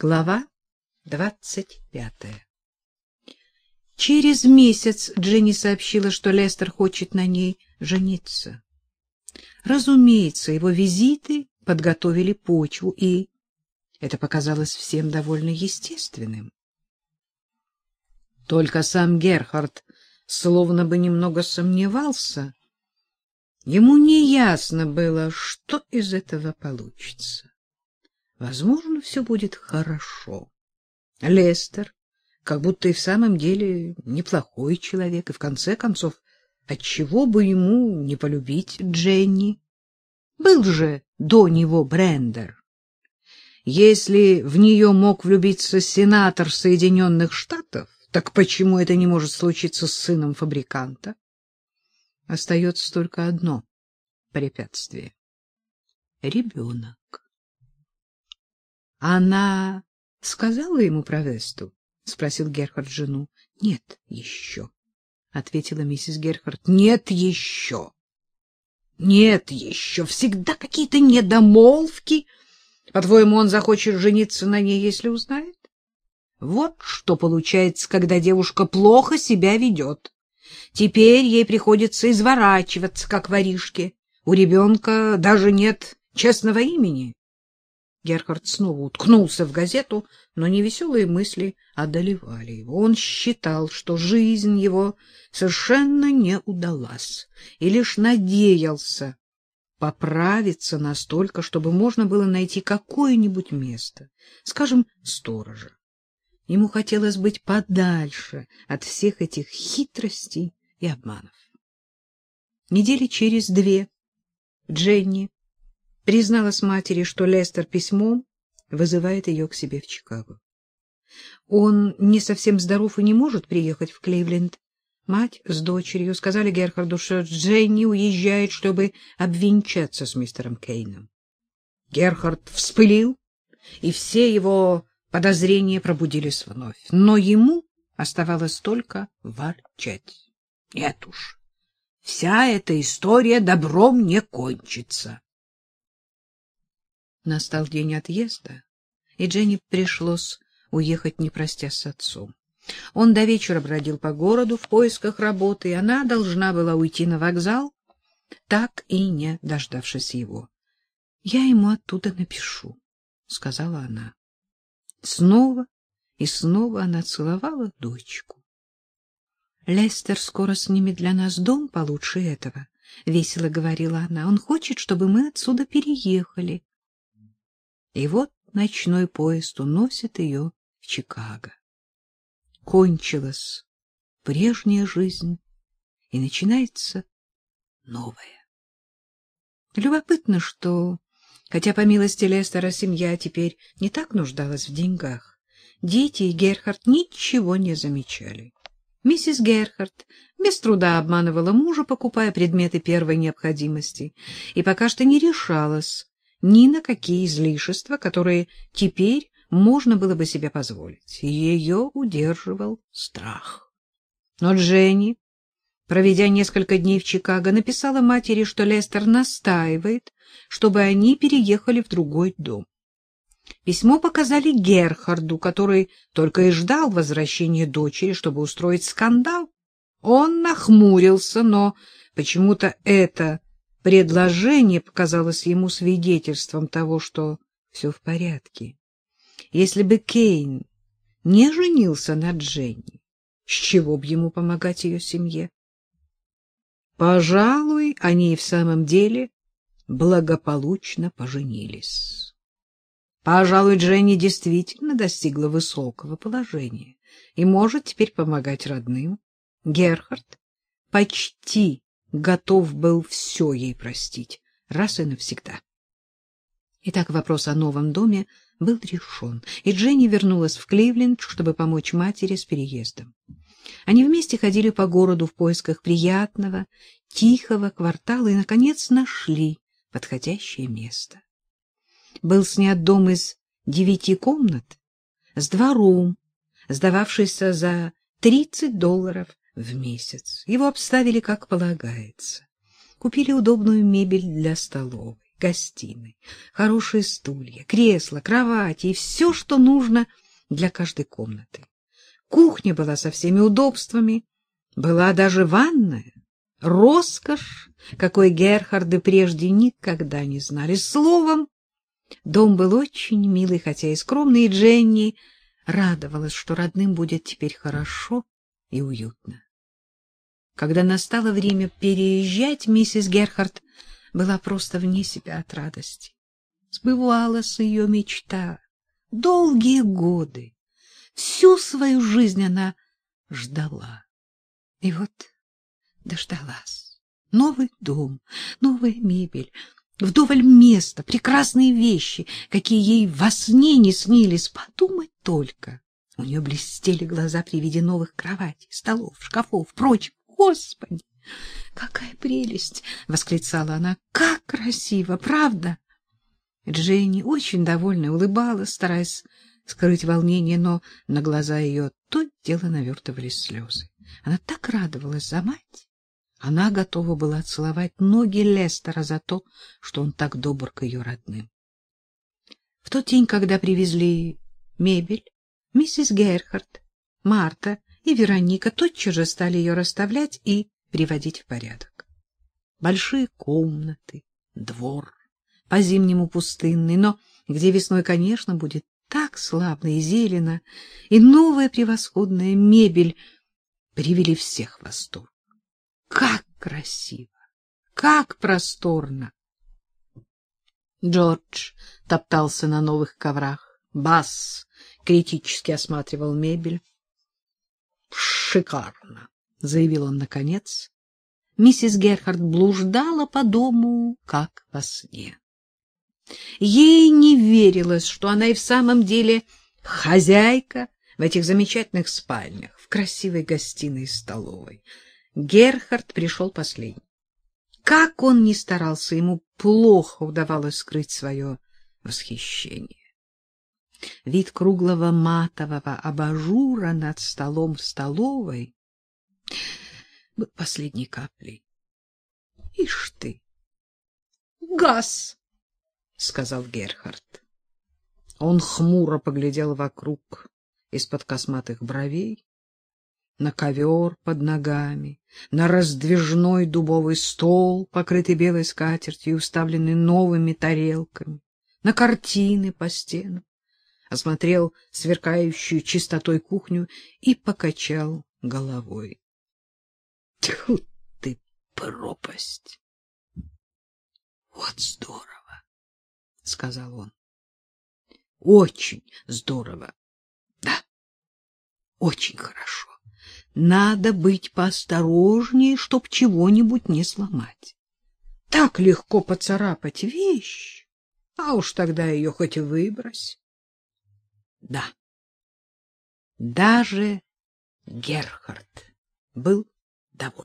Глава двадцать пятая Через месяц Дженни сообщила, что Лестер хочет на ней жениться. Разумеется, его визиты подготовили почву, и это показалось всем довольно естественным. Только сам Герхард словно бы немного сомневался. Ему не ясно было, что из этого получится. Возможно, все будет хорошо. Лестер как будто и в самом деле неплохой человек, и в конце концов, отчего бы ему не полюбить Дженни? Был же до него Брендер. Если в нее мог влюбиться сенатор Соединенных Штатов, так почему это не может случиться с сыном фабриканта? Остается только одно препятствие — ребенок. Она сказала ему про Весту? — спросил Герхард жену. — Нет еще, — ответила миссис Герхард. — Нет еще. Нет еще. Всегда какие-то недомолвки. По-твоему, он захочет жениться на ней, если узнает? Вот что получается, когда девушка плохо себя ведет. Теперь ей приходится изворачиваться, как воришке. У ребенка даже нет честного имени. Герхард снова уткнулся в газету, но невеселые мысли одолевали его. Он считал, что жизнь его совершенно не удалась, и лишь надеялся поправиться настолько, чтобы можно было найти какое-нибудь место, скажем, сторожа. Ему хотелось быть подальше от всех этих хитростей и обманов. Недели через две Дженни призналась матери, что Лестер письмом вызывает ее к себе в Чикаго. Он не совсем здоров и не может приехать в Кливленд. Мать с дочерью сказали Герхарду, что Дженни уезжает, чтобы обвенчаться с мистером Кейном. Герхард вспылил, и все его подозрения пробудились вновь. Но ему оставалось только ворчать. Нет уж, вся эта история добром не кончится. Настал день отъезда, и Дженни пришлось уехать, не простясь с отцом. Он до вечера бродил по городу в поисках работы, и она должна была уйти на вокзал, так и не дождавшись его. — Я ему оттуда напишу, — сказала она. Снова и снова она целовала дочку. — Лестер скоро снимет для нас дом получше этого, — весело говорила она. — Он хочет, чтобы мы отсюда переехали. И вот ночной поезд уносит ее в Чикаго. Кончилась прежняя жизнь, и начинается новая. Любопытно, что, хотя по милости Лестера семья теперь не так нуждалась в деньгах, дети и Герхард ничего не замечали. Миссис Герхард без труда обманывала мужа, покупая предметы первой необходимости, и пока что не решалась ни на какие излишества, которые теперь можно было бы себе позволить. Ее удерживал страх. Но Дженни, проведя несколько дней в Чикаго, написала матери, что Лестер настаивает, чтобы они переехали в другой дом. Письмо показали Герхарду, который только и ждал возвращения дочери, чтобы устроить скандал. Он нахмурился, но почему-то это Предложение показалось ему свидетельством того, что все в порядке. Если бы Кейн не женился на Дженни, с чего бы ему помогать ее семье? Пожалуй, они и в самом деле благополучно поженились. Пожалуй, Дженни действительно достигла высокого положения и может теперь помогать родным. Герхард почти готов был все ей простить, раз и навсегда. Итак, вопрос о новом доме был решен, и Дженни вернулась в Кливленд, чтобы помочь матери с переездом. Они вместе ходили по городу в поисках приятного, тихого квартала и, наконец, нашли подходящее место. Был снят дом из девяти комнат с двором, сдававшийся за тридцать долларов в месяц. Его обставили как полагается. Купили удобную мебель для столовой. гостиной. Хорошие стулья, кресла, кровати и все, что нужно для каждой комнаты. Кухня была со всеми удобствами, была даже ванная. Роскошь, какой Герхарды прежде никогда не знали. Словом, дом был очень милый, хотя и скромный, и Дженни радовалась, что родным будет теперь хорошо и уютно. Когда настало время переезжать, миссис Герхард была просто вне себя от радости. Сбывалась ее мечта. Долгие годы, всю свою жизнь она ждала. И вот дождалась. Новый дом, новая мебель, вдоволь места, прекрасные вещи, какие ей во сне не снились. Подумать только. У нее блестели глаза при виде новых кроватей, столов, шкафов, прочего. Господи, какая прелесть! — восклицала она. — Как красиво, правда? Дженни, очень довольная, улыбалась, стараясь скрыть волнение, но на глаза ее то дело навертывались слезы. Она так радовалась за мать. Она готова была целовать ноги Лестера за то, что он так добр к ее родным. В тот день, когда привезли мебель, миссис Герхард, Марта и Вероника тотчас же стали ее расставлять и приводить в порядок. Большие комнаты, двор, по-зимнему пустынный, но где весной, конечно, будет так славно и зелено, и новая превосходная мебель привели всех в восторг. Как красиво! Как просторно! Джордж топтался на новых коврах. Бас критически осматривал мебель. Шикарно, заявил он наконец. Миссис Герхард блуждала по дому, как во сне. Ей не верилось, что она и в самом деле хозяйка в этих замечательных спальнях, в красивой гостиной и столовой. Герхард пришел последний. Как он ни старался, ему плохо удавалось скрыть свое восхищение. Вид круглого матового абажура над столом в столовой был последней каплей. — Ишь ты! — Газ! — сказал Герхард. Он хмуро поглядел вокруг из-под косматых бровей, на ковер под ногами, на раздвижной дубовый стол, покрытый белой скатертью и уставленный новыми тарелками, на картины по стенам осмотрел сверкающую чистотой кухню и покачал головой. — Тьфу ты, пропасть! — Вот здорово! — сказал он. — Очень здорово. Да, очень хорошо. Надо быть поосторожнее, чтоб чего-нибудь не сломать. Так легко поцарапать вещь, а уж тогда ее хоть выбрось. Да. Даже Герхард был доволен.